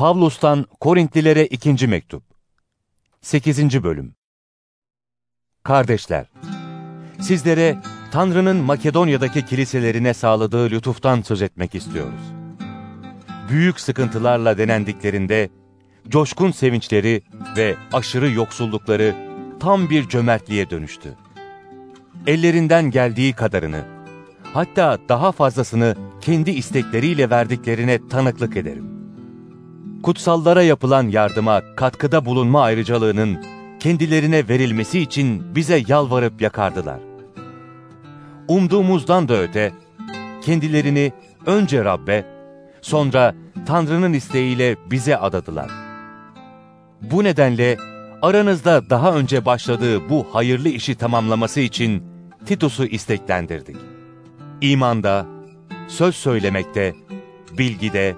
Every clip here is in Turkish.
Pavlus'tan Korintlilere ikinci mektup. 8. bölüm. Kardeşler, sizlere Tanrı'nın Makedonya'daki kiliselerine sağladığı lütuftan söz etmek istiyoruz. Büyük sıkıntılarla denendiklerinde, coşkun sevinçleri ve aşırı yoksullukları tam bir cömertliğe dönüştü. Ellerinden geldiği kadarını, hatta daha fazlasını kendi istekleriyle verdiklerine tanıklık ederim. Kutsallara yapılan yardıma katkıda bulunma ayrıcalığının kendilerine verilmesi için bize yalvarıp yakardılar. Umduğumuzdan da öte, kendilerini önce Rabbe, sonra Tanrı'nın isteğiyle bize adadılar. Bu nedenle aranızda daha önce başladığı bu hayırlı işi tamamlaması için Titus'u isteklendirdik. İmanda, söz söylemekte, bilgide,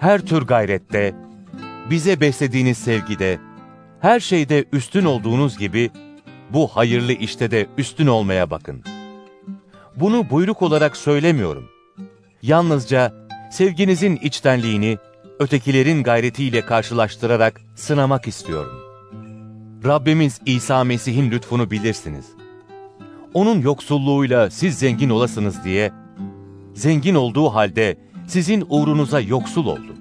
her tür gayrette, bize beslediğiniz sevgide, her şeyde üstün olduğunuz gibi, bu hayırlı işte de üstün olmaya bakın. Bunu buyruk olarak söylemiyorum. Yalnızca sevginizin içtenliğini, ötekilerin gayretiyle karşılaştırarak sınamak istiyorum. Rabbimiz İsa Mesih'in lütfunu bilirsiniz. Onun yoksulluğuyla siz zengin olasınız diye, zengin olduğu halde sizin uğrunuza yoksul oldu.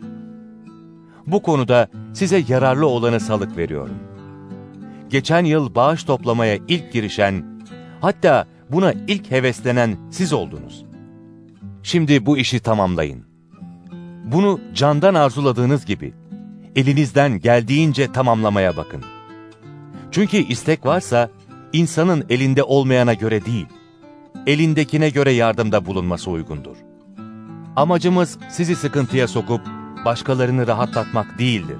Bu konuda size yararlı olanı salık veriyorum. Geçen yıl bağış toplamaya ilk girişen, hatta buna ilk heveslenen siz oldunuz. Şimdi bu işi tamamlayın. Bunu candan arzuladığınız gibi, elinizden geldiğince tamamlamaya bakın. Çünkü istek varsa, insanın elinde olmayana göre değil, elindekine göre yardımda bulunması uygundur. Amacımız sizi sıkıntıya sokup başkalarını rahatlatmak değildir.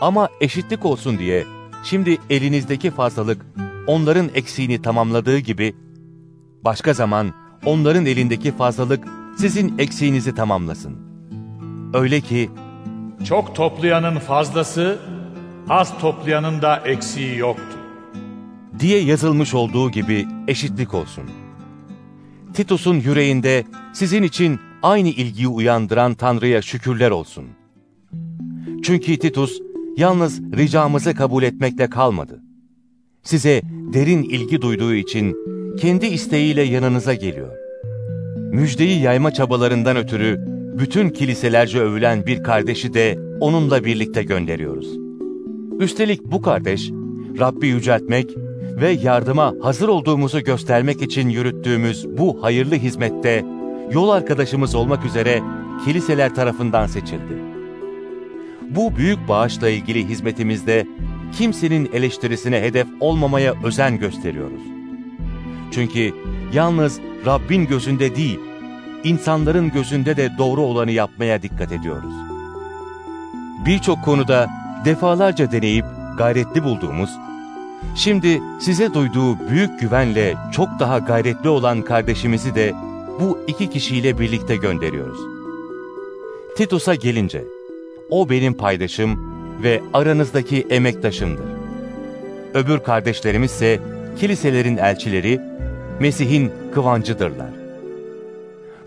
Ama eşitlik olsun diye şimdi elinizdeki fazlalık onların eksiğini tamamladığı gibi başka zaman onların elindeki fazlalık sizin eksiğinizi tamamlasın. Öyle ki Çok toplayanın fazlası, az toplayanın da eksiği yoktur. diye yazılmış olduğu gibi eşitlik olsun. Titus'un yüreğinde sizin için aynı ilgiyi uyandıran Tanrı'ya şükürler olsun. Çünkü Titus yalnız ricamızı kabul etmekle kalmadı. Size derin ilgi duyduğu için kendi isteğiyle yanınıza geliyor. Müjdeyi yayma çabalarından ötürü bütün kiliselerce övülen bir kardeşi de onunla birlikte gönderiyoruz. Üstelik bu kardeş, Rabbi yüceltmek ve yardıma hazır olduğumuzu göstermek için yürüttüğümüz bu hayırlı hizmette yol arkadaşımız olmak üzere kiliseler tarafından seçildi. Bu büyük bağışla ilgili hizmetimizde kimsenin eleştirisine hedef olmamaya özen gösteriyoruz. Çünkü yalnız Rabbin gözünde değil, insanların gözünde de doğru olanı yapmaya dikkat ediyoruz. Birçok konuda defalarca deneyip gayretli bulduğumuz, şimdi size duyduğu büyük güvenle çok daha gayretli olan kardeşimizi de bu iki kişiyle birlikte gönderiyoruz. Titus'a gelince, o benim paydaşım ve aranızdaki emektaşımdır. Öbür kardeşlerimiz ise kiliselerin elçileri, Mesih'in kıvancıdırlar.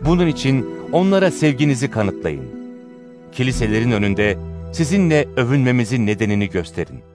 Bunun için onlara sevginizi kanıtlayın. Kiliselerin önünde sizinle övünmemizin nedenini gösterin.